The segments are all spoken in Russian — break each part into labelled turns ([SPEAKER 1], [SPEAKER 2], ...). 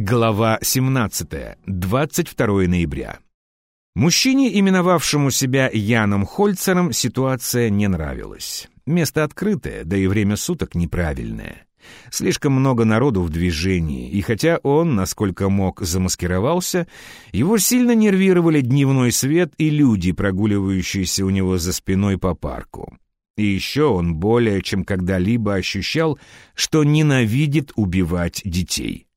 [SPEAKER 1] Глава 17. 22 ноября. Мужчине, именовавшему себя Яном Хольцером, ситуация не нравилась. Место открытое, да и время суток неправильное. Слишком много народу в движении, и хотя он, насколько мог, замаскировался, его сильно нервировали дневной свет и люди, прогуливающиеся у него за спиной по парку. И еще он более чем когда-либо ощущал, что ненавидит убивать детей.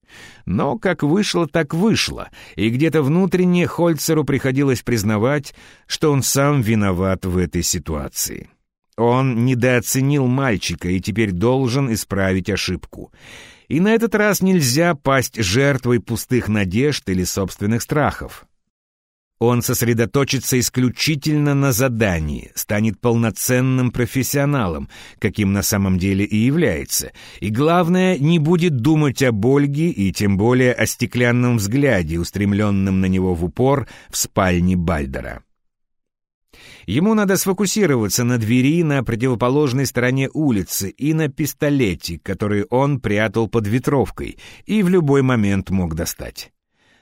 [SPEAKER 1] Но как вышло, так вышло, и где-то внутренне Хольцеру приходилось признавать, что он сам виноват в этой ситуации. Он недооценил мальчика и теперь должен исправить ошибку. И на этот раз нельзя пасть жертвой пустых надежд или собственных страхов. Он сосредоточится исключительно на задании, станет полноценным профессионалом, каким на самом деле и является, и, главное, не будет думать об Ольге и тем более о стеклянном взгляде, устремленном на него в упор в спальне Бальдера. Ему надо сфокусироваться на двери на противоположной стороне улицы и на пистолете, который он прятал под ветровкой и в любой момент мог достать.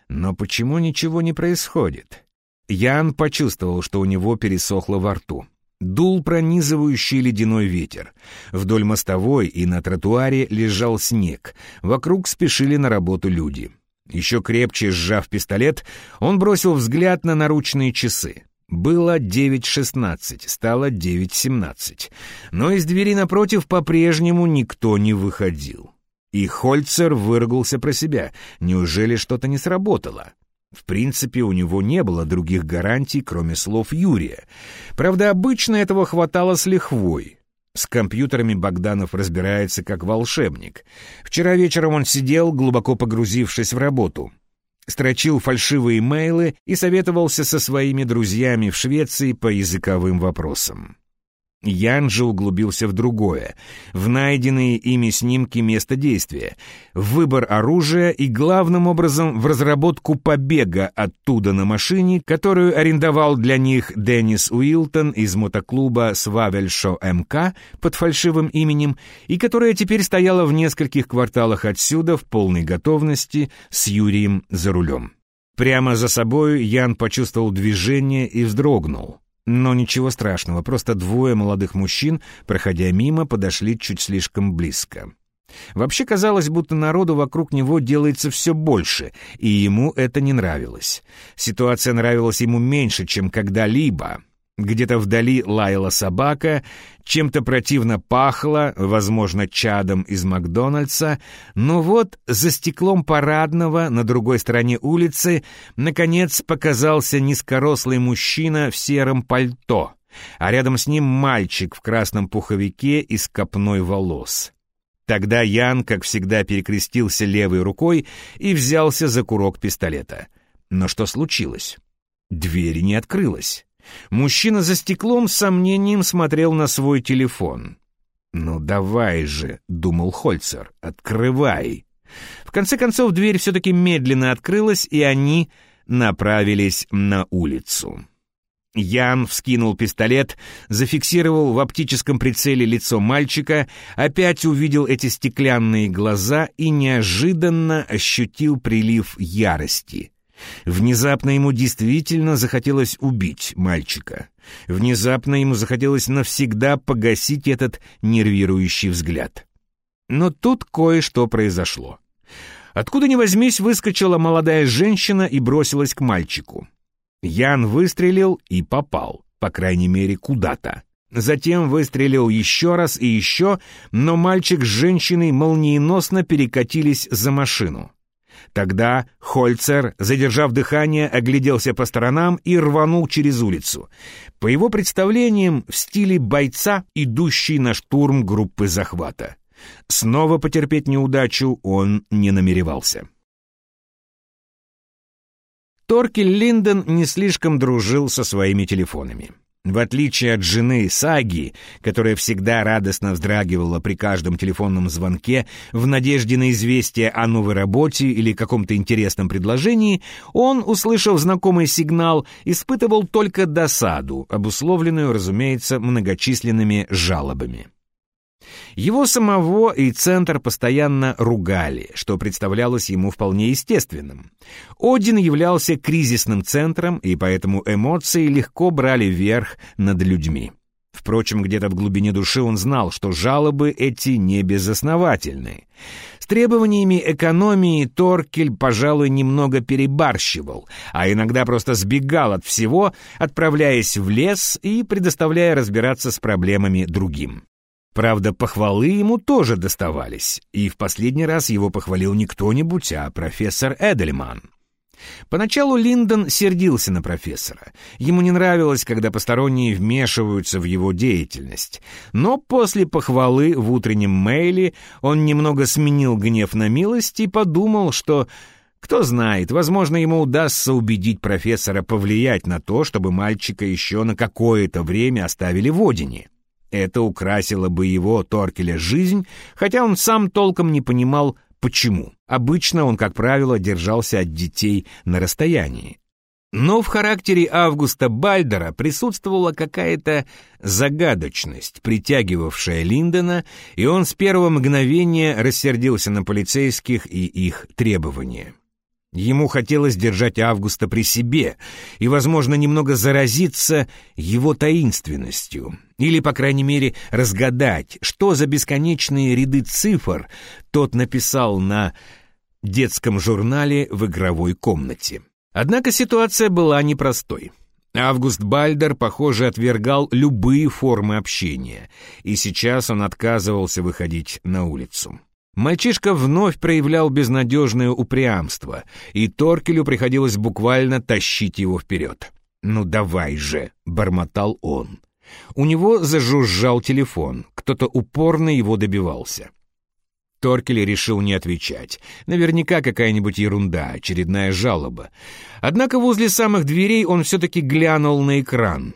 [SPEAKER 1] Но почему ничего не происходит? Ян почувствовал, что у него пересохло во рту. Дул пронизывающий ледяной ветер. Вдоль мостовой и на тротуаре лежал снег. Вокруг спешили на работу люди. Еще крепче сжав пистолет, он бросил взгляд на наручные часы. Было 9.16, стало 9.17. Но из двери напротив по-прежнему никто не выходил. И Хольцер выругался про себя. Неужели что-то не сработало? В принципе, у него не было других гарантий, кроме слов Юрия. Правда, обычно этого хватало с лихвой. С компьютерами Богданов разбирается как волшебник. Вчера вечером он сидел, глубоко погрузившись в работу. Строчил фальшивые мейлы и советовался со своими друзьями в Швеции по языковым вопросам. Ян же углубился в другое, в найденные ими снимки места действия, в выбор оружия и, главным образом, в разработку побега оттуда на машине, которую арендовал для них Деннис Уилтон из мотоклуба «Свавельшо МК» под фальшивым именем и которая теперь стояла в нескольких кварталах отсюда в полной готовности с Юрием за рулем. Прямо за собой Ян почувствовал движение и вздрогнул. Но ничего страшного, просто двое молодых мужчин, проходя мимо, подошли чуть слишком близко. Вообще казалось, будто народу вокруг него делается все больше, и ему это не нравилось. Ситуация нравилась ему меньше, чем когда-либо. Где-то вдали лаяла собака, чем-то противно пахло, возможно, чадом из Макдональдса, но вот за стеклом парадного на другой стороне улицы наконец показался низкорослый мужчина в сером пальто, а рядом с ним мальчик в красном пуховике и с копной волос. Тогда Ян, как всегда, перекрестился левой рукой и взялся за курок пистолета. Но что случилось? Дверь не открылась. Мужчина за стеклом с сомнением смотрел на свой телефон. «Ну давай же», — думал Хольцер, — «открывай». В конце концов дверь все-таки медленно открылась, и они направились на улицу. Ян вскинул пистолет, зафиксировал в оптическом прицеле лицо мальчика, опять увидел эти стеклянные глаза и неожиданно ощутил прилив ярости. Внезапно ему действительно захотелось убить мальчика. Внезапно ему захотелось навсегда погасить этот нервирующий взгляд. Но тут кое-что произошло. Откуда ни возьмись, выскочила молодая женщина и бросилась к мальчику. Ян выстрелил и попал, по крайней мере, куда-то. Затем выстрелил еще раз и еще, но мальчик с женщиной молниеносно перекатились за машину. Тогда Хольцер, задержав дыхание, огляделся по сторонам и рванул через улицу. По его представлениям, в стиле бойца, идущий на штурм группы захвата. Снова потерпеть неудачу он не намеревался. Торкель Линден не слишком дружил со своими телефонами. В отличие от жены Саги, которая всегда радостно вздрагивала при каждом телефонном звонке в надежде на известие о новой работе или каком-то интересном предложении, он, услышав знакомый сигнал, испытывал только досаду, обусловленную, разумеется, многочисленными жалобами. Его самого и центр постоянно ругали, что представлялось ему вполне естественным. Один являлся кризисным центром, и поэтому эмоции легко брали верх над людьми. Впрочем, где-то в глубине души он знал, что жалобы эти не безосновательны. С требованиями экономии Торкель, пожалуй, немного перебарщивал, а иногда просто сбегал от всего, отправляясь в лес и предоставляя разбираться с проблемами другим. Правда, похвалы ему тоже доставались, и в последний раз его похвалил не кто-нибудь, а профессор Эдельман. Поначалу Линдон сердился на профессора. Ему не нравилось, когда посторонние вмешиваются в его деятельность. Но после похвалы в утреннем мейле он немного сменил гнев на милость и подумал, что... Кто знает, возможно, ему удастся убедить профессора повлиять на то, чтобы мальчика еще на какое-то время оставили в Одине. Это украсило бы его, Торкеля, жизнь, хотя он сам толком не понимал, Почему? Обычно он, как правило, держался от детей на расстоянии. Но в характере Августа Бальдера присутствовала какая-то загадочность, притягивавшая Линдона, и он с первого мгновения рассердился на полицейских и их требования. Ему хотелось держать Августа при себе и, возможно, немного заразиться его таинственностью, или, по крайней мере, разгадать, что за бесконечные ряды цифр тот написал на детском журнале в игровой комнате. Однако ситуация была непростой. Август Бальдер, похоже, отвергал любые формы общения, и сейчас он отказывался выходить на улицу. Мальчишка вновь проявлял безнадежное упрямство, и Торкелю приходилось буквально тащить его вперед. «Ну давай же!» — бормотал он. У него зажужжал телефон, кто-то упорно его добивался. Торкель решил не отвечать. Наверняка какая-нибудь ерунда, очередная жалоба. Однако возле самых дверей он все-таки глянул на экран.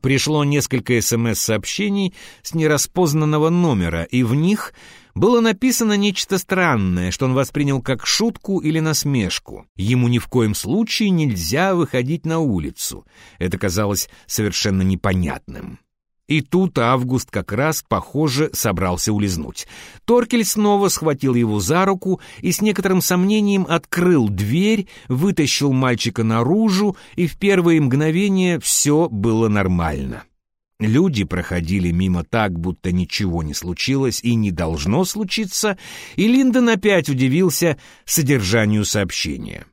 [SPEAKER 1] Пришло несколько СМС-сообщений с нераспознанного номера, и в них было написано нечто странное, что он воспринял как шутку или насмешку. Ему ни в коем случае нельзя выходить на улицу. Это казалось совершенно непонятным. И тут Август как раз, похоже, собрался улизнуть. Торкель снова схватил его за руку и с некоторым сомнением открыл дверь, вытащил мальчика наружу, и в первые мгновения все было нормально. Люди проходили мимо так, будто ничего не случилось и не должно случиться, и Линдон опять удивился содержанию сообщения.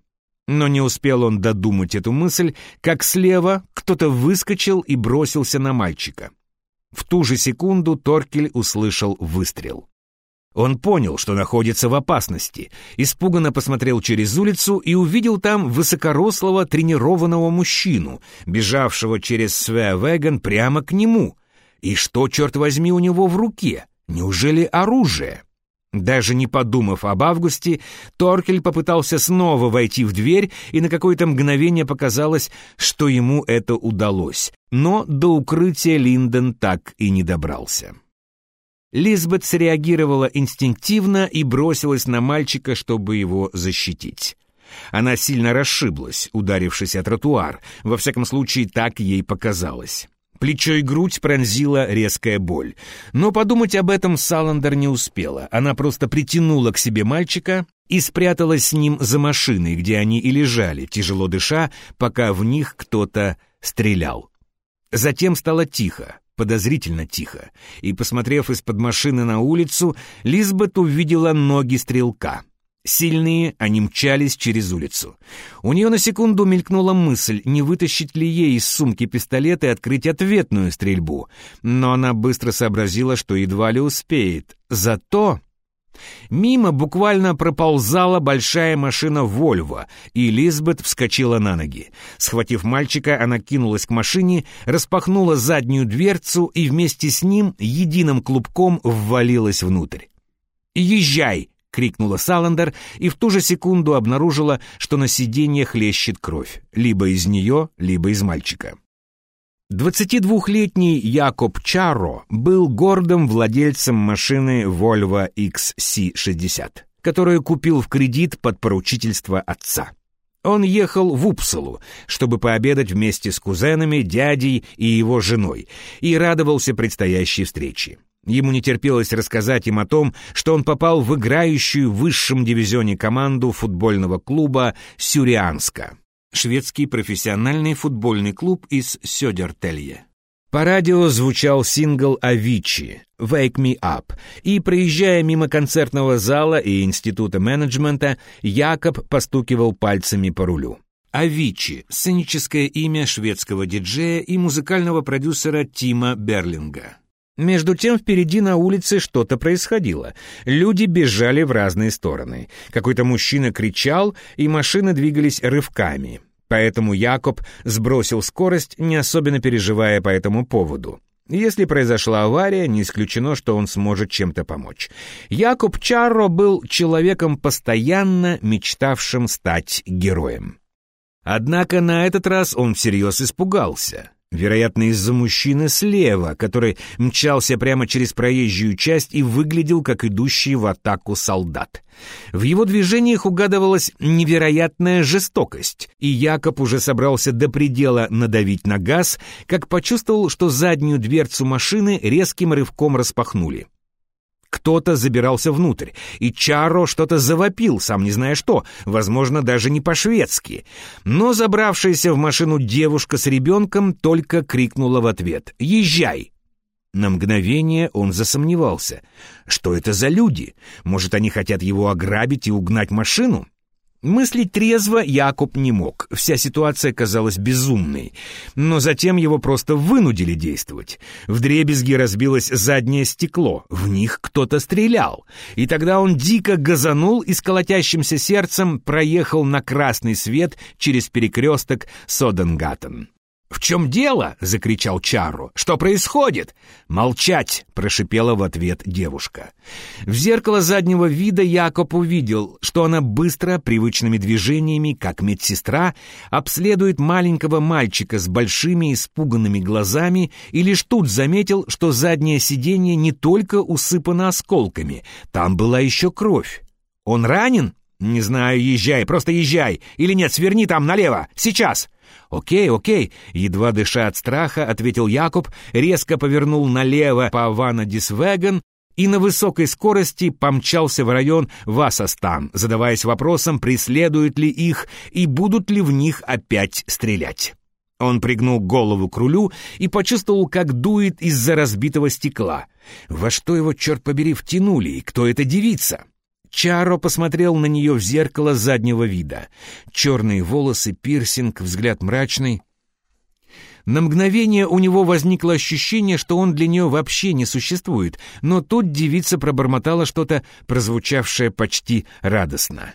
[SPEAKER 1] Но не успел он додумать эту мысль, как слева кто-то выскочил и бросился на мальчика. В ту же секунду Торкель услышал выстрел. Он понял, что находится в опасности, испуганно посмотрел через улицу и увидел там высокорослого тренированного мужчину, бежавшего через Свеавеган прямо к нему. И что, черт возьми, у него в руке? Неужели оружие? Даже не подумав об Августе, Торкель попытался снова войти в дверь, и на какое-то мгновение показалось, что ему это удалось. Но до укрытия Линдон так и не добрался. Лизбет среагировала инстинктивно и бросилась на мальчика, чтобы его защитить. Она сильно расшиблась, ударившись о тротуар, во всяком случае так ей показалось. Плечо и грудь пронзила резкая боль. Но подумать об этом Саландер не успела. Она просто притянула к себе мальчика и спряталась с ним за машиной, где они и лежали, тяжело дыша, пока в них кто-то стрелял. Затем стало тихо подозрительно тихо, и, посмотрев из-под машины на улицу, Лизбет увидела ноги стрелка. Сильные, они мчались через улицу. У нее на секунду мелькнула мысль, не вытащить ли ей из сумки пистолет и открыть ответную стрельбу. Но она быстро сообразила, что едва ли успеет. Зато Мимо буквально проползала большая машина «Вольво», и Лизбет вскочила на ноги. Схватив мальчика, она кинулась к машине, распахнула заднюю дверцу и вместе с ним единым клубком ввалилась внутрь. «Езжай!» — крикнула Саландер и в ту же секунду обнаружила, что на сиденье хлещет кровь, либо из нее, либо из мальчика. 22-летний Якоб Чаро был гордым владельцем машины Volvo XC60, которую купил в кредит под поручительство отца. Он ехал в Упсалу, чтобы пообедать вместе с кузенами, дядей и его женой, и радовался предстоящей встрече. Ему не терпелось рассказать им о том, что он попал в играющую в высшем дивизионе команду футбольного клуба «Сюрианска» шведский профессиональный футбольный клуб из Сёдертелье. По радио звучал сингл Авичи «Wake Me Up», и, проезжая мимо концертного зала и института менеджмента, Якоб постукивал пальцами по рулю. Авичи — сценическое имя шведского диджея и музыкального продюсера Тима Берлинга. Между тем впереди на улице что-то происходило. Люди бежали в разные стороны. Какой-то мужчина кричал, и машины двигались рывками. Поэтому Якоб сбросил скорость, не особенно переживая по этому поводу. Если произошла авария, не исключено, что он сможет чем-то помочь. Якоб Чарро был человеком, постоянно мечтавшим стать героем. Однако на этот раз он всерьез испугался. Вероятно, из-за мужчины слева, который мчался прямо через проезжую часть и выглядел как идущий в атаку солдат. В его движениях угадывалась невероятная жестокость, и Якоб уже собрался до предела надавить на газ, как почувствовал, что заднюю дверцу машины резким рывком распахнули. Кто-то забирался внутрь, и Чаро что-то завопил, сам не зная что, возможно, даже не по-шведски. Но забравшаяся в машину девушка с ребенком только крикнула в ответ «Езжай!». На мгновение он засомневался. Что это за люди? Может, они хотят его ограбить и угнать машину? Мыслить трезво Якоб не мог, вся ситуация казалась безумной. Но затем его просто вынудили действовать. В дребезги разбилось заднее стекло, в них кто-то стрелял. И тогда он дико газанул и с колотящимся сердцем проехал на красный свет через перекресток Соденгаттен. «В чем дело?» — закричал Чару. «Что происходит?» «Молчать!» — прошипела в ответ девушка. В зеркало заднего вида Якоб увидел, что она быстро, привычными движениями, как медсестра, обследует маленького мальчика с большими испуганными глазами и лишь тут заметил, что заднее сиденье не только усыпано осколками, там была еще кровь. «Он ранен?» «Не знаю, езжай, просто езжай! Или нет, сверни там налево! Сейчас!» «Окей, окей», — едва дыша от страха, ответил Якоб, резко повернул налево по Вана Дисвеген и на высокой скорости помчался в район Васастан, задаваясь вопросом, преследуют ли их и будут ли в них опять стрелять. Он пригнул голову к рулю и почувствовал, как дует из-за разбитого стекла. Во что его, черт побери, втянули, и кто эта девица? Чаро посмотрел на нее в зеркало заднего вида. Черные волосы, пирсинг, взгляд мрачный. На мгновение у него возникло ощущение, что он для нее вообще не существует, но тут девица пробормотала что-то, прозвучавшее почти радостно.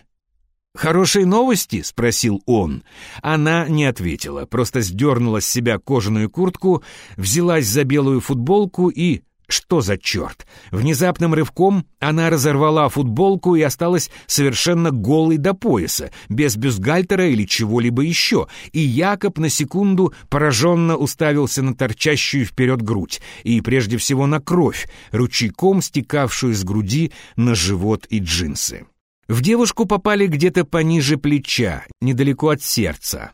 [SPEAKER 1] «Хорошие новости?» — спросил он. Она не ответила, просто сдернула с себя кожаную куртку, взялась за белую футболку и что за черт? Внезапным рывком она разорвала футболку и осталась совершенно голой до пояса, без бюстгальтера или чего-либо еще, и Якоб на секунду пораженно уставился на торчащую вперед грудь и прежде всего на кровь, ручейком стекавшую с груди на живот и джинсы. В девушку попали где-то пониже плеча, недалеко от сердца.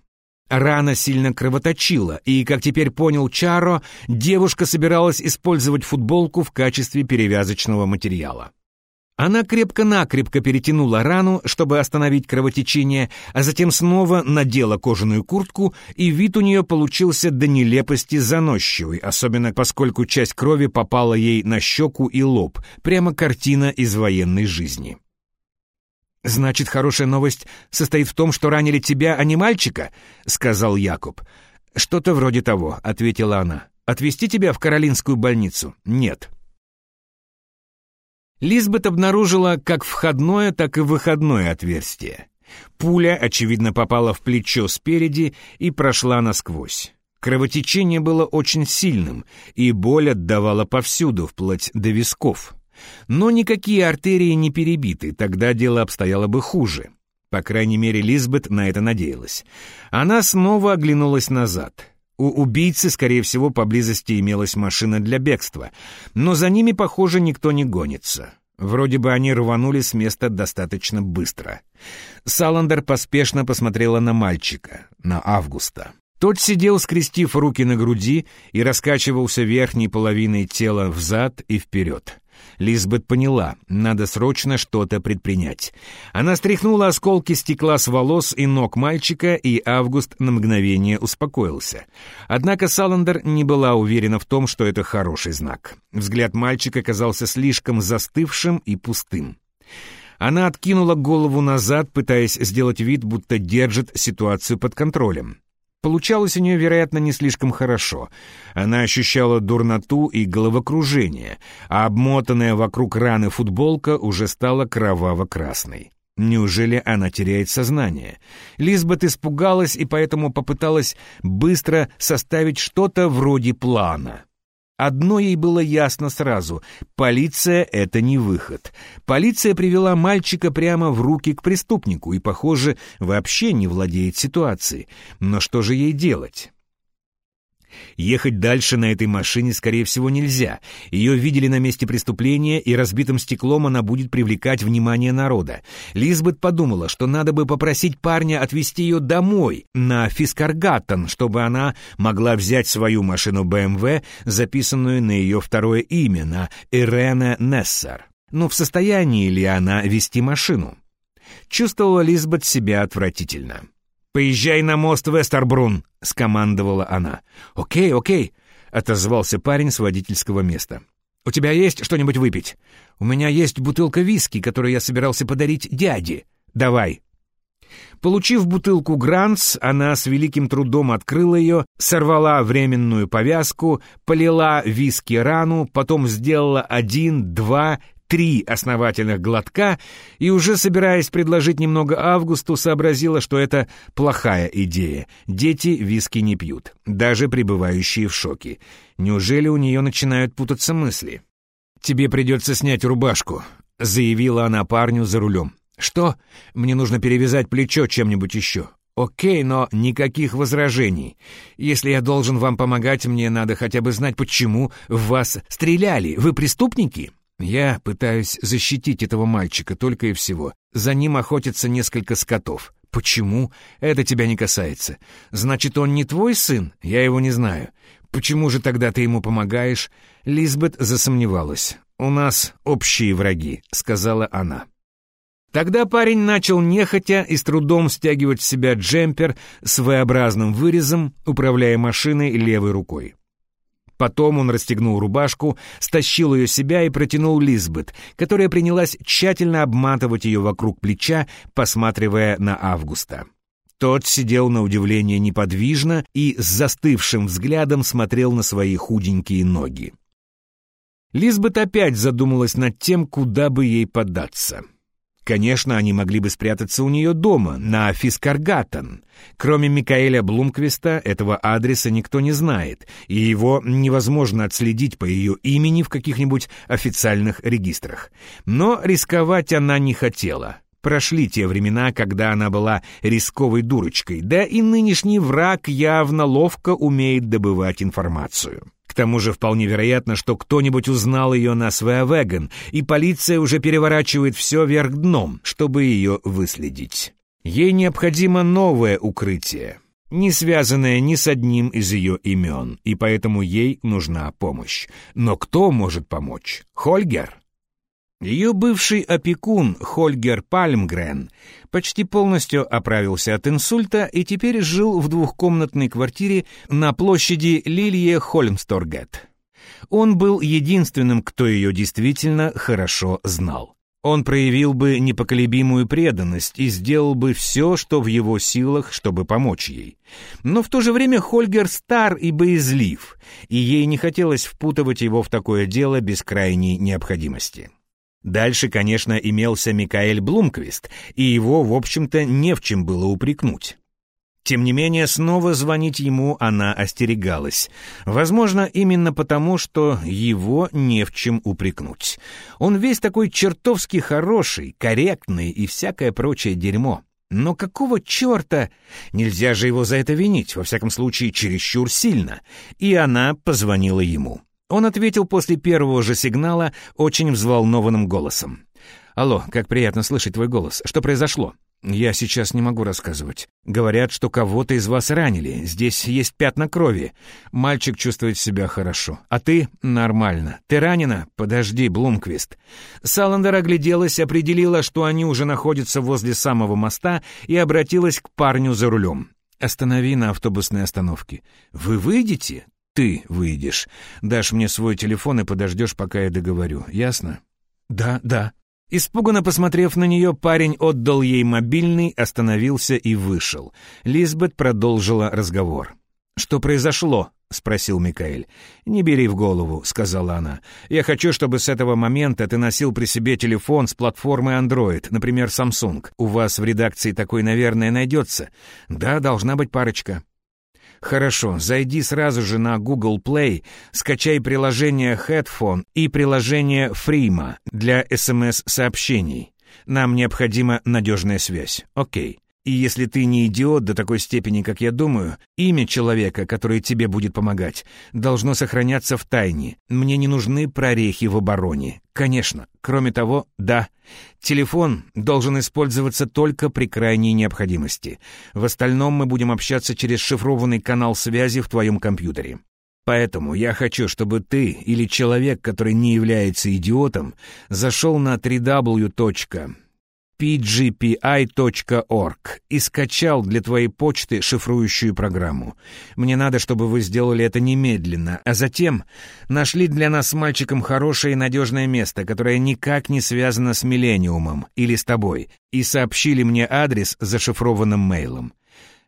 [SPEAKER 1] Рана сильно кровоточила, и, как теперь понял Чаро, девушка собиралась использовать футболку в качестве перевязочного материала. Она крепко-накрепко перетянула рану, чтобы остановить кровотечение, а затем снова надела кожаную куртку, и вид у нее получился до нелепости заносчивый, особенно поскольку часть крови попала ей на щеку и лоб, прямо картина из военной жизни. «Значит, хорошая новость состоит в том, что ранили тебя, а не мальчика?» — сказал Якоб. «Что-то вроде того», — ответила она. «Отвезти тебя в Каролинскую больницу?» «Нет». Лизбет обнаружила как входное, так и выходное отверстие. Пуля, очевидно, попала в плечо спереди и прошла насквозь. Кровотечение было очень сильным, и боль отдавала повсюду, вплоть до висков. Но никакие артерии не перебиты, тогда дело обстояло бы хуже. По крайней мере, Лизбет на это надеялась. Она снова оглянулась назад. У убийцы, скорее всего, поблизости имелась машина для бегства, но за ними, похоже, никто не гонится. Вроде бы они рванули с места достаточно быстро. Саландер поспешно посмотрела на мальчика, на Августа. Тот сидел, скрестив руки на груди, и раскачивался верхней половиной тела взад и вперед. Лизбет поняла, надо срочно что-то предпринять. Она стряхнула осколки стекла с волос и ног мальчика, и Август на мгновение успокоился. Однако Саландер не была уверена в том, что это хороший знак. Взгляд мальчика казался слишком застывшим и пустым. Она откинула голову назад, пытаясь сделать вид, будто держит ситуацию под контролем. Получалось у нее, вероятно, не слишком хорошо. Она ощущала дурноту и головокружение, а обмотанная вокруг раны футболка уже стала кроваво-красной. Неужели она теряет сознание? Лизбет испугалась и поэтому попыталась быстро составить что-то вроде плана. Одно ей было ясно сразу — полиция — это не выход. Полиция привела мальчика прямо в руки к преступнику и, похоже, вообще не владеет ситуацией. Но что же ей делать? Ехать дальше на этой машине, скорее всего, нельзя. Ее видели на месте преступления, и разбитым стеклом она будет привлекать внимание народа. Лизбет подумала, что надо бы попросить парня отвезти ее домой, на Фискаргаттон, чтобы она могла взять свою машину БМВ, записанную на ее второе имя, на Ирена Нессер. Но в состоянии ли она вести машину? Чувствовала Лизбет себя отвратительно. «Поезжай на мост Вестербрун», — скомандовала она. «Окей, окей», — отозвался парень с водительского места. «У тебя есть что-нибудь выпить? У меня есть бутылка виски, которую я собирался подарить дяде. Давай». Получив бутылку Гранц, она с великим трудом открыла ее, сорвала временную повязку, полила виски рану, потом сделала один, два, три основательных глотка и уже собираясь предложить немного Августу, сообразила, что это плохая идея. Дети виски не пьют, даже пребывающие в шоке. Неужели у нее начинают путаться мысли? «Тебе придется снять рубашку», — заявила она парню за рулем. «Что? Мне нужно перевязать плечо чем-нибудь еще». «Окей, но никаких возражений. Если я должен вам помогать, мне надо хотя бы знать, почему в вас стреляли. Вы преступники?» Я пытаюсь защитить этого мальчика только и всего. За ним охотятся несколько скотов. Почему? Это тебя не касается. Значит, он не твой сын? Я его не знаю. Почему же тогда ты ему помогаешь? Лизбет засомневалась. У нас общие враги, сказала она. Тогда парень начал нехотя и с трудом стягивать с себя джемпер с V-образным вырезом, управляя машиной левой рукой. Потом он расстегнул рубашку, стащил ее себя и протянул Лизбет, которая принялась тщательно обматывать ее вокруг плеча, посматривая на Августа. Тот сидел на удивление неподвижно и с застывшим взглядом смотрел на свои худенькие ноги. Лизбет опять задумалась над тем, куда бы ей податься. Конечно, они могли бы спрятаться у нее дома, на Фискаргаттен. Кроме Микаэля Блумквиста, этого адреса никто не знает, и его невозможно отследить по ее имени в каких-нибудь официальных регистрах. Но рисковать она не хотела. Прошли те времена, когда она была рисковой дурочкой, да и нынешний враг явно ловко умеет добывать информацию. К тому же вполне вероятно, что кто-нибудь узнал ее на Свеавеген, и полиция уже переворачивает все вверх дном, чтобы ее выследить. Ей необходимо новое укрытие, не связанное ни с одним из ее имен, и поэтому ей нужна помощь. Но кто может помочь? Хольгер? Ее бывший опекун Хольгер Пальмгрен почти полностью оправился от инсульта и теперь жил в двухкомнатной квартире на площади Лилия Хольмсторгет. Он был единственным, кто ее действительно хорошо знал. Он проявил бы непоколебимую преданность и сделал бы все, что в его силах, чтобы помочь ей. Но в то же время Хольгер стар и боязлив, и ей не хотелось впутывать его в такое дело без крайней необходимости. Дальше, конечно, имелся Микаэль Блумквист, и его, в общем-то, не в чем было упрекнуть. Тем не менее, снова звонить ему она остерегалась. Возможно, именно потому, что его не в чем упрекнуть. Он весь такой чертовски хороший, корректный и всякое прочее дерьмо. Но какого черта? Нельзя же его за это винить, во всяком случае, чересчур сильно. И она позвонила ему. Он ответил после первого же сигнала очень взволнованным голосом. «Алло, как приятно слышать твой голос. Что произошло?» «Я сейчас не могу рассказывать. Говорят, что кого-то из вас ранили. Здесь есть пятна крови. Мальчик чувствует себя хорошо. А ты? Нормально. Ты ранена? Подожди, Блумквист». Саландер огляделась, определила, что они уже находятся возле самого моста и обратилась к парню за рулем. «Останови на автобусной остановке». «Вы выйдете?» «Ты выйдешь. Дашь мне свой телефон и подождешь, пока я договорю. Ясно?» «Да, да». Испуганно посмотрев на нее, парень отдал ей мобильный, остановился и вышел. Лизбет продолжила разговор. «Что произошло?» — спросил Микаэль. «Не бери в голову», — сказала она. «Я хочу, чтобы с этого момента ты носил при себе телефон с платформы Android, например, Samsung. У вас в редакции такой, наверное, найдется. Да, должна быть парочка». Хорошо, зайди сразу же на Google Play, скачай приложение Headphone и приложение Freema для SMS-сообщений. Нам необходима надежная связь. Окей. И если ты не идиот до такой степени, как я думаю, имя человека, который тебе будет помогать, должно сохраняться в тайне. Мне не нужны прорехи в обороне. Конечно. Кроме того, да, телефон должен использоваться только при крайней необходимости. В остальном мы будем общаться через шифрованный канал связи в твоем компьютере. Поэтому я хочу, чтобы ты или человек, который не является идиотом, зашел на www pgpi.org и скачал для твоей почты шифрующую программу. Мне надо, чтобы вы сделали это немедленно, а затем нашли для нас с мальчиком хорошее и надежное место, которое никак не связано с Миллениумом или с тобой, и сообщили мне адрес зашифрованным мейлом.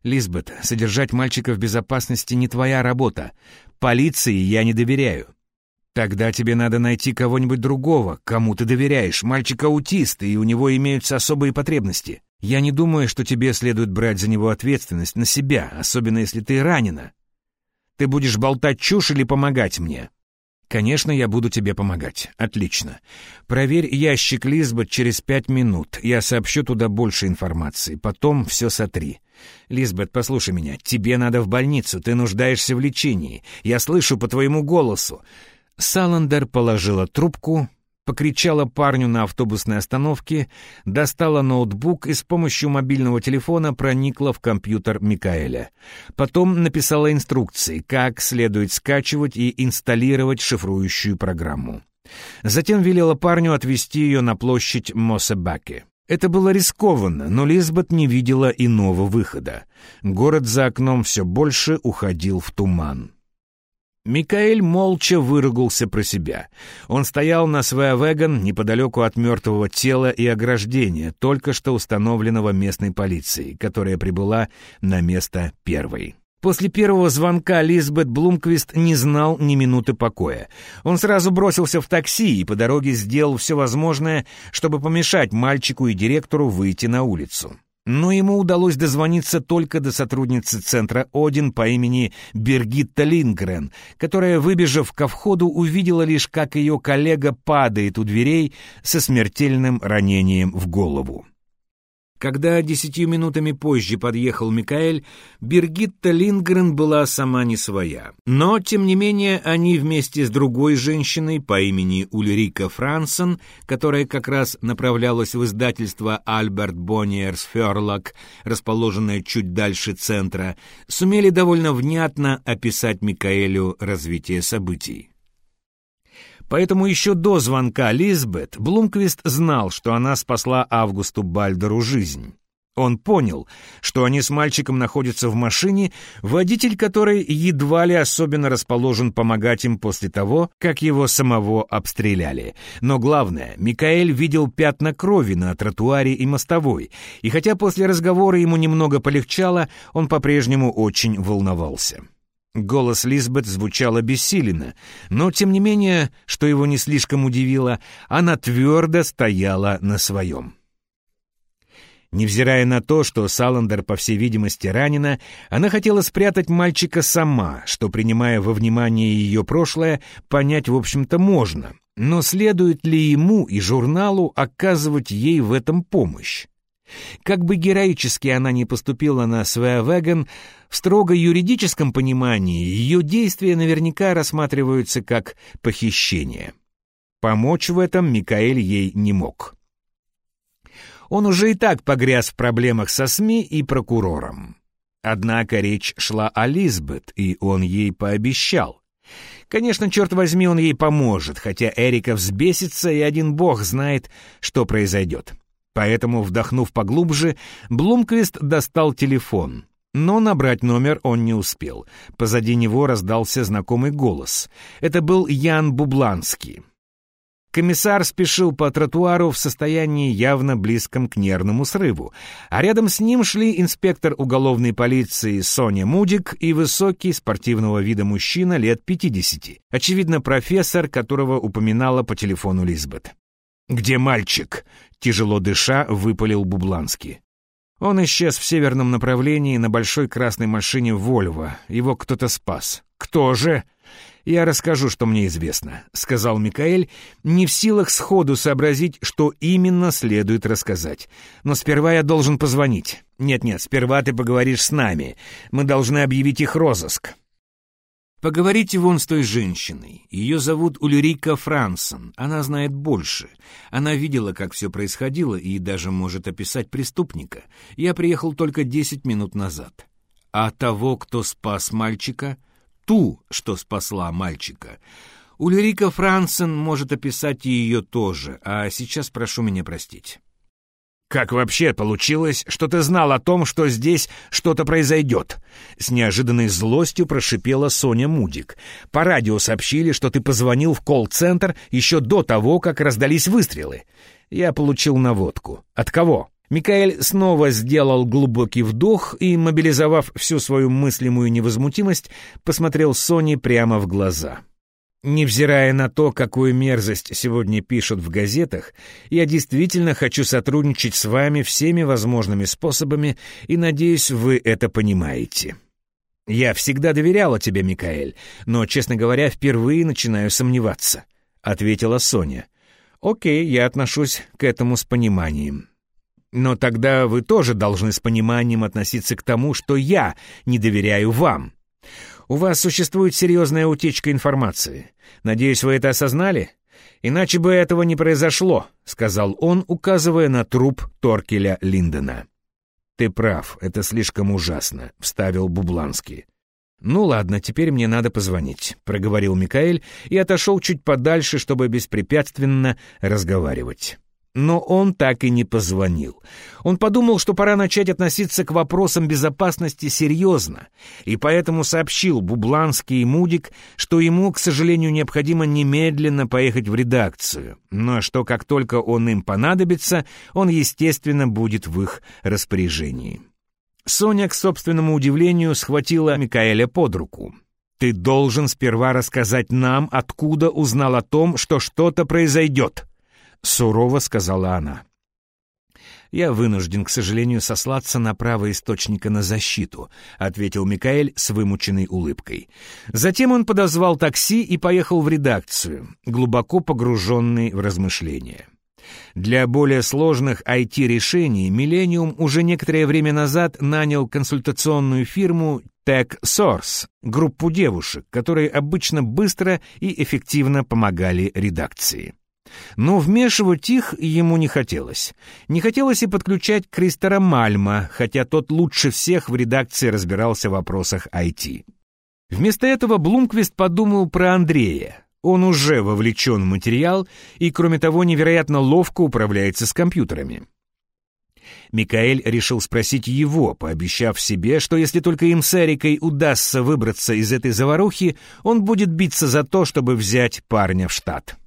[SPEAKER 1] Лизбет, содержать мальчика в безопасности не твоя работа. Полиции я не доверяю. Тогда тебе надо найти кого-нибудь другого, кому ты доверяешь. Мальчик аутист, и у него имеются особые потребности. Я не думаю, что тебе следует брать за него ответственность на себя, особенно если ты ранена. Ты будешь болтать чушь или помогать мне? Конечно, я буду тебе помогать. Отлично. Проверь ящик Лизбет через пять минут. Я сообщу туда больше информации. Потом все сотри. Лизбет, послушай меня. Тебе надо в больницу. Ты нуждаешься в лечении. Я слышу по твоему голосу. Саландер положила трубку, покричала парню на автобусной остановке, достала ноутбук и с помощью мобильного телефона проникла в компьютер Микаэля. Потом написала инструкции, как следует скачивать и инсталлировать шифрующую программу. Затем велела парню отвезти ее на площадь Мосебаке. Это было рискованно, но Лизбет не видела иного выхода. Город за окном все больше уходил в туман. Микаэль молча выругался про себя. Он стоял на Свеавеган неподалеку от мертвого тела и ограждения, только что установленного местной полицией, которая прибыла на место первой. После первого звонка Лизбет Блумквист не знал ни минуты покоя. Он сразу бросился в такси и по дороге сделал все возможное, чтобы помешать мальчику и директору выйти на улицу. Но ему удалось дозвониться только до сотрудницы центра «Один» по имени Бергитта Лингрен, которая, выбежав ко входу, увидела лишь, как ее коллега падает у дверей со смертельным ранением в голову. Когда десятью минутами позже подъехал Микаэль, Бергитта Лингрен была сама не своя. Но, тем не менее, они вместе с другой женщиной по имени Ульрика Франсен, которая как раз направлялась в издательство Альберт Бонниерс Ферлок, расположенное чуть дальше центра, сумели довольно внятно описать Микаэлю развитие событий. Поэтому еще до звонка Лизбет Блумквист знал, что она спасла Августу Бальдеру жизнь. Он понял, что они с мальчиком находятся в машине, водитель которой едва ли особенно расположен помогать им после того, как его самого обстреляли. Но главное, Микаэль видел пятна крови на тротуаре и мостовой, и хотя после разговора ему немного полегчало, он по-прежнему очень волновался. Голос Лизбет звучал обессиленно, но, тем не менее, что его не слишком удивило, она твердо стояла на своем. Невзирая на то, что Саландер, по всей видимости, ранена, она хотела спрятать мальчика сама, что, принимая во внимание ее прошлое, понять, в общем-то, можно. Но следует ли ему и журналу оказывать ей в этом помощь? Как бы героически она ни поступила на Свеавеген, в строго юридическом понимании ее действия наверняка рассматриваются как похищение. Помочь в этом Микаэль ей не мог. Он уже и так погряз в проблемах со СМИ и прокурором. Однако речь шла о Лизбет, и он ей пообещал. Конечно, черт возьми, он ей поможет, хотя Эрика взбесится, и один бог знает, что произойдет. Поэтому, вдохнув поглубже, Блумквист достал телефон. Но набрать номер он не успел. Позади него раздался знакомый голос. Это был Ян Бубланский. Комиссар спешил по тротуару в состоянии явно близком к нервному срыву, а рядом с ним шли инспектор уголовной полиции Соня Мудик и высокий спортивного вида мужчина лет 50, очевидно, профессор, которого упоминала по телефону Лизбет. «Где мальчик?» — тяжело дыша выпалил Бубланский. Он исчез в северном направлении на большой красной машине «Вольво». Его кто-то спас. «Кто же?» «Я расскажу, что мне известно», — сказал Микаэль, не в силах сходу сообразить, что именно следует рассказать. «Но сперва я должен позвонить. Нет-нет, сперва ты поговоришь с нами. Мы должны объявить их розыск». Поговорите вон с той женщиной. Ее зовут Ульрика Франсон. Она знает больше. Она видела, как все происходило, и даже может описать преступника. Я приехал только десять минут назад. А того, кто спас мальчика, ту, что спасла мальчика. Ульрика Франсен может описать ее тоже, а сейчас прошу меня простить. «Как вообще получилось, что ты знал о том, что здесь что-то произойдет?» С неожиданной злостью прошипела Соня Мудик. «По радио сообщили, что ты позвонил в колл-центр еще до того, как раздались выстрелы. Я получил наводку. От кого?» Микаэль снова сделал глубокий вдох и, мобилизовав всю свою мыслимую невозмутимость, посмотрел Соне прямо в глаза. «Невзирая на то, какую мерзость сегодня пишут в газетах, я действительно хочу сотрудничать с вами всеми возможными способами, и, надеюсь, вы это понимаете». «Я всегда доверяла тебе, Микаэль, но, честно говоря, впервые начинаю сомневаться», — ответила Соня. «Окей, я отношусь к этому с пониманием». Но тогда вы тоже должны с пониманием относиться к тому, что я не доверяю вам. У вас существует серьезная утечка информации. Надеюсь, вы это осознали? Иначе бы этого не произошло, сказал он, указывая на труп Торкеля Линдена. Ты прав, это слишком ужасно, вставил Бубланский. «Ну ладно, теперь мне надо позвонить», — проговорил Микаэль и отошел чуть подальше, чтобы беспрепятственно разговаривать. Но он так и не позвонил. Он подумал, что пора начать относиться к вопросам безопасности серьезно, и поэтому сообщил Бубланский и Мудик, что ему, к сожалению, необходимо немедленно поехать в редакцию, но что как только он им понадобится, он, естественно, будет в их распоряжении. Соня, к собственному удивлению, схватила Микаэля под руку. «Ты должен сперва рассказать нам, откуда узнал о том, что что-то произойдет», сурово сказала она. «Я вынужден, к сожалению, сослаться на право источника на защиту», ответил Микаэль с вымученной улыбкой. Затем он подозвал такси и поехал в редакцию, глубоко погруженный в размышления. Для более сложных IT-решений Millennium уже некоторое время назад нанял консультационную фирму Tech Source, группу девушек, которые обычно быстро и эффективно помогали редакции. Но вмешивать их ему не хотелось. Не хотелось и подключать Кристера Мальма, хотя тот лучше всех в редакции разбирался в вопросах IT. Вместо этого Блумквист подумал про Андрея. Он уже вовлечен в материал и, кроме того, невероятно ловко управляется с компьютерами. Микаэль решил спросить его, пообещав себе, что если только им с Эрикой удастся выбраться из этой заварухи, он будет биться за то, чтобы взять парня в штат.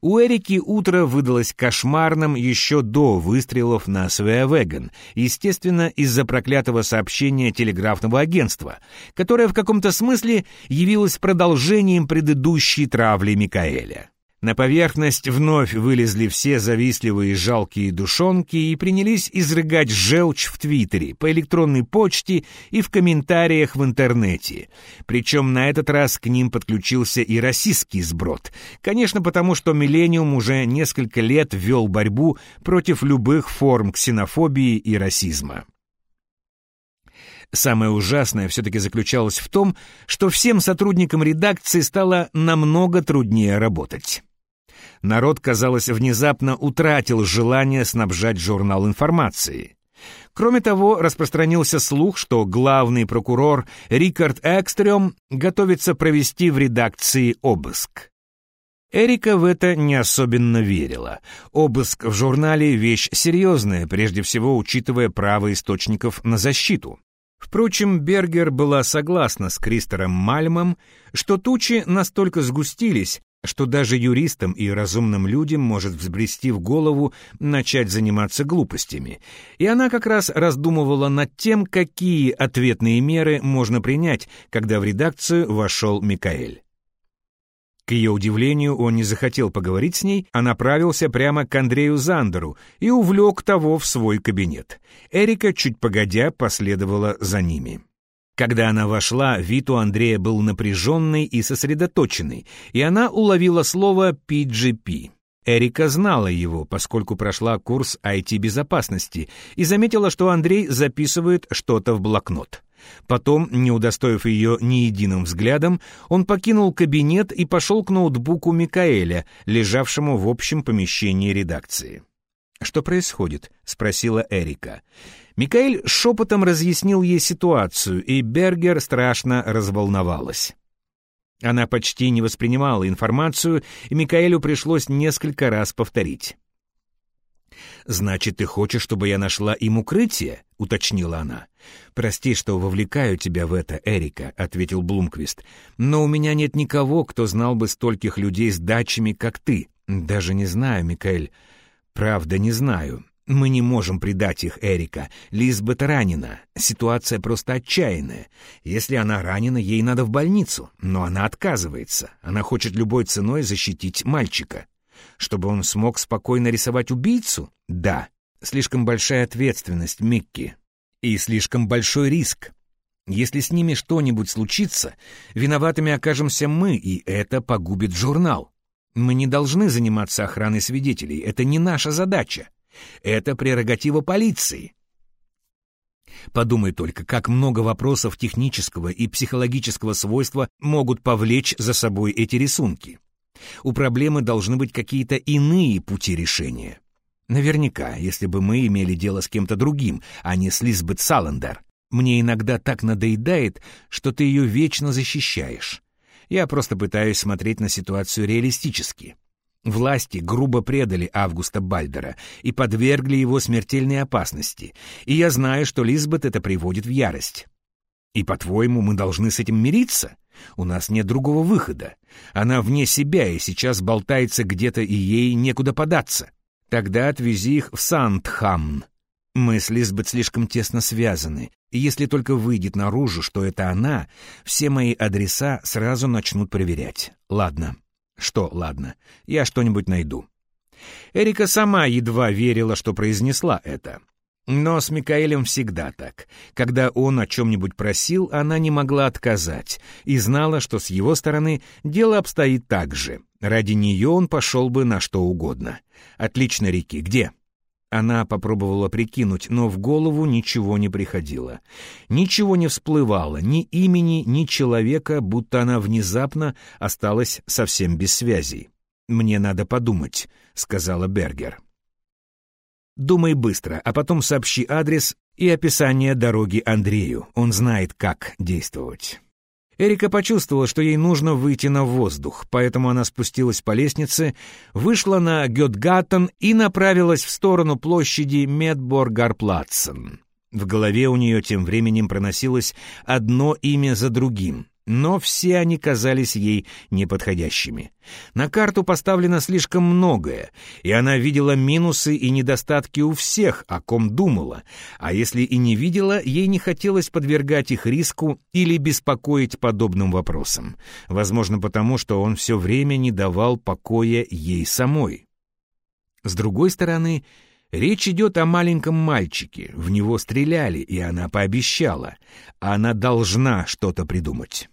[SPEAKER 1] У Эрики утро выдалось кошмарным еще до выстрелов на Свеавеган, естественно, из-за проклятого сообщения телеграфного агентства, которое в каком-то смысле явилось продолжением предыдущей травли Микаэля. На поверхность вновь вылезли все завистливые жалкие душонки и принялись изрыгать желчь в Твиттере, по электронной почте и в комментариях в интернете. Причем на этот раз к ним подключился и российский сброд. Конечно, потому что «Миллениум» уже несколько лет вел борьбу против любых форм ксенофобии и расизма. Самое ужасное все-таки заключалось в том, что всем сотрудникам редакции стало намного труднее работать. Народ, казалось, внезапно утратил желание снабжать журнал информацией. Кроме того, распространился слух, что главный прокурор Рикард Экстрем готовится провести в редакции обыск. Эрика в это не особенно верила. Обыск в журнале — вещь серьезная, прежде всего учитывая право источников на защиту. Впрочем, Бергер была согласна с Кристером Мальмом, что тучи настолько сгустились, что даже юристам и разумным людям может взбрести в голову начать заниматься глупостями. И она как раз раздумывала над тем, какие ответные меры можно принять, когда в редакцию вошел Микаэль. К ее удивлению, он не захотел поговорить с ней, а направился прямо к Андрею Зандеру и увлек того в свой кабинет. Эрика, чуть погодя, последовала за ними. Когда она вошла, вид у Андрея был напряженный и сосредоточенный, и она уловила слово «PGP». Эрика знала его, поскольку прошла курс IT-безопасности, и заметила, что Андрей записывает что-то в блокнот. Потом, не удостоив ее ни единым взглядом, он покинул кабинет и пошел к ноутбуку Микаэля, лежавшему в общем помещении редакции. «Что происходит?» — спросила Эрика. Микаэль шепотом разъяснил ей ситуацию, и Бергер страшно разволновалась. Она почти не воспринимала информацию, и Микаэлю пришлось несколько раз повторить. «Значит, ты хочешь, чтобы я нашла им укрытие?» — уточнила она. «Прости, что вовлекаю тебя в это, Эрика», — ответил Блумквист. «Но у меня нет никого, кто знал бы стольких людей с дачами, как ты. Даже не знаю, Микаэль. Правда, не знаю. Мы не можем предать их, Эрика. Лизбет ранена. Ситуация просто отчаянная. Если она ранена, ей надо в больницу. Но она отказывается. Она хочет любой ценой защитить мальчика. Чтобы он смог спокойно рисовать убийцу? Да. Слишком большая ответственность, Микки. И слишком большой риск. Если с ними что-нибудь случится, виноватыми окажемся мы, и это погубит журнал. Мы не должны заниматься охраной свидетелей, это не наша задача. Это прерогатива полиции. Подумай только, как много вопросов технического и психологического свойства могут повлечь за собой эти рисунки. У проблемы должны быть какие-то иные пути решения. Наверняка, если бы мы имели дело с кем-то другим, а не с Лизбет Саландер. Мне иногда так надоедает, что ты ее вечно защищаешь. Я просто пытаюсь смотреть на ситуацию реалистически. Власти грубо предали Августа Бальдера и подвергли его смертельной опасности, и я знаю, что Лизбет это приводит в ярость. И, по-твоему, мы должны с этим мириться? У нас нет другого выхода. Она вне себя и сейчас болтается где-то, и ей некуда податься. Тогда отвези их в Сандхамн. Мы с Лизбет слишком тесно связаны, и если только выйдет наружу, что это она, все мои адреса сразу начнут проверять. Ладно. Что ладно? Я что-нибудь найду. Эрика сама едва верила, что произнесла это. Но с Микаэлем всегда так. Когда он о чем-нибудь просил, она не могла отказать и знала, что с его стороны дело обстоит так же. Ради нее он пошел бы на что угодно. «Отлично, Рики, где?» Она попробовала прикинуть, но в голову ничего не приходило. Ничего не всплывало, ни имени, ни человека, будто она внезапно осталась совсем без связей. «Мне надо подумать», — сказала Бергер. Думай быстро, а потом сообщи адрес и описание дороги Андрею. Он знает, как действовать. Эрика почувствовала, что ей нужно выйти на воздух, поэтому она спустилась по лестнице, вышла на Гетгаттен и направилась в сторону площади Медборгарплатсен. В голове у нее тем временем проносилось одно имя за другим но все они казались ей неподходящими. На карту поставлено слишком многое, и она видела минусы и недостатки у всех, о ком думала, а если и не видела, ей не хотелось подвергать их риску или беспокоить подобным вопросам, возможно потому, что он все время не давал покоя ей самой. С другой стороны, Речь идет о маленьком мальчике, в него стреляли, и она пообещала. Она должна что-то придумать.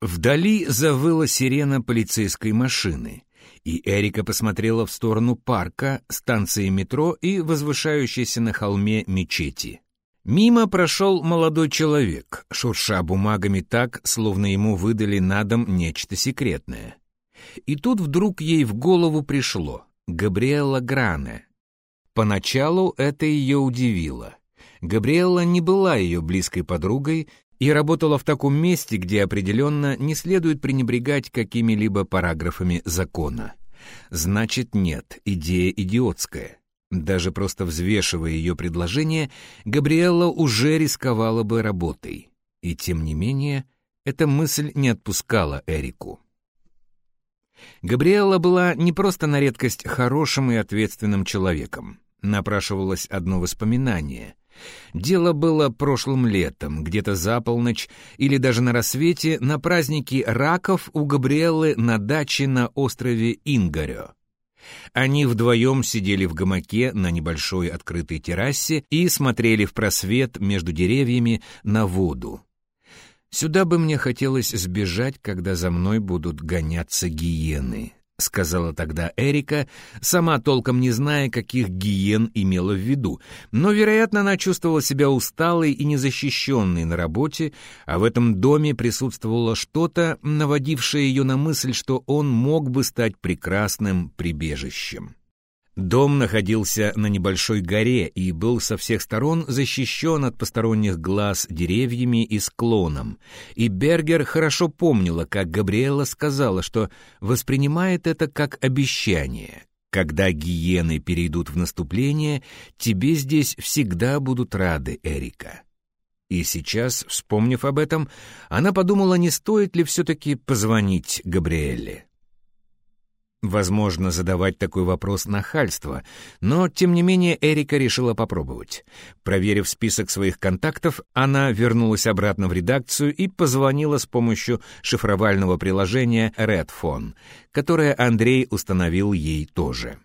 [SPEAKER 1] Вдали завыла сирена полицейской машины, и Эрика посмотрела в сторону парка, станции метро и возвышающейся на холме мечети. Мимо прошел молодой человек, шурша бумагами так, словно ему выдали на дом нечто секретное. И тут вдруг ей в голову пришло Габриэла Гране. Поначалу это ее удивило. Габриэлла не была ее близкой подругой и работала в таком месте, где определенно не следует пренебрегать какими-либо параграфами закона. Значит, нет, идея идиотская. Даже просто взвешивая ее предложение, Габриэлла уже рисковала бы работой. И тем не менее, эта мысль не отпускала Эрику. Габриэлла была не просто на редкость хорошим и ответственным человеком. Напрашивалось одно воспоминание — Дело было прошлым летом, где-то за полночь или даже на рассвете, на празднике раков у Габриэлы на даче на острове Ингарё. Они вдвоем сидели в гамаке на небольшой открытой террасе и смотрели в просвет между деревьями на воду. «Сюда бы мне хотелось сбежать, когда за мной будут гоняться гиены», — сказала тогда Эрика, сама толком не зная, каких гиен имела в виду, но, вероятно, она чувствовала себя усталой и незащищенной на работе, а в этом доме присутствовало что-то, наводившее ее на мысль, что он мог бы стать прекрасным прибежищем. Дом находился на небольшой горе и был со всех сторон защищен от посторонних глаз деревьями и склоном. И Бергер хорошо помнила, как Габриэла сказала, что воспринимает это как обещание. Когда гиены перейдут в наступление, тебе здесь всегда будут рады, Эрика. И сейчас, вспомнив об этом, она подумала, не стоит ли все-таки позвонить Габриэле. Возможно, задавать такой вопрос нахальство, но, тем не менее, Эрика решила попробовать. Проверив список своих контактов, она вернулась обратно в редакцию и позвонила с помощью шифровального приложения Redphone, которое Андрей установил ей тоже.